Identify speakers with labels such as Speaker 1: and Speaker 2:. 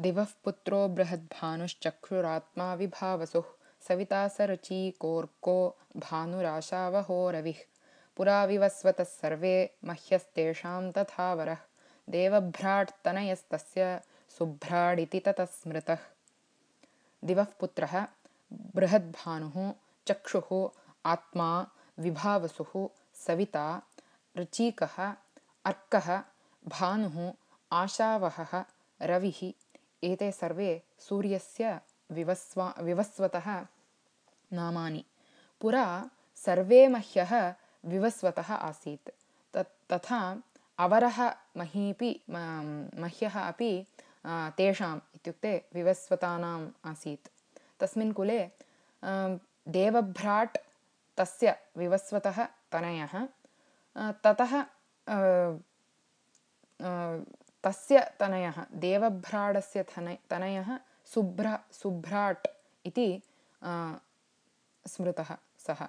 Speaker 1: दिवः पुत्रो बृहद्भानुश्चक्षुरात्मा विभावसुः सविता सरचीकोर्को भानुराशावहो रविः पुरा विवस्वतः सर्वे मह्यस्तेषां तथा वरः। देवभ्राट्तनयस्तस्य सुभ्राडिति ततः स्मृतः। दिवः पुत्रः बृहद्भानुः चक्षुः आत्मा विभावसुः सविता ऋचीकः अर्कः भानुः आशावहः रविः एते सर्वे सूर्यस्य विवस्वा विवस्वतः नामानि। पुरा सर्वे मह्यः विवस्वतः आसीत्। तत् तथा अवरः महीपि मह्यः अपि तेषाम् इत्युक्ते विवस्वतानाम् आसीत्। तस्मिन् कुले देवभ्राट् तस्य विवस्वतः तनयः। ततः तस्य तनयः देवभ्राडस्य तन तनयः सुभ्र सुभ्राट् इति स्मृतः सः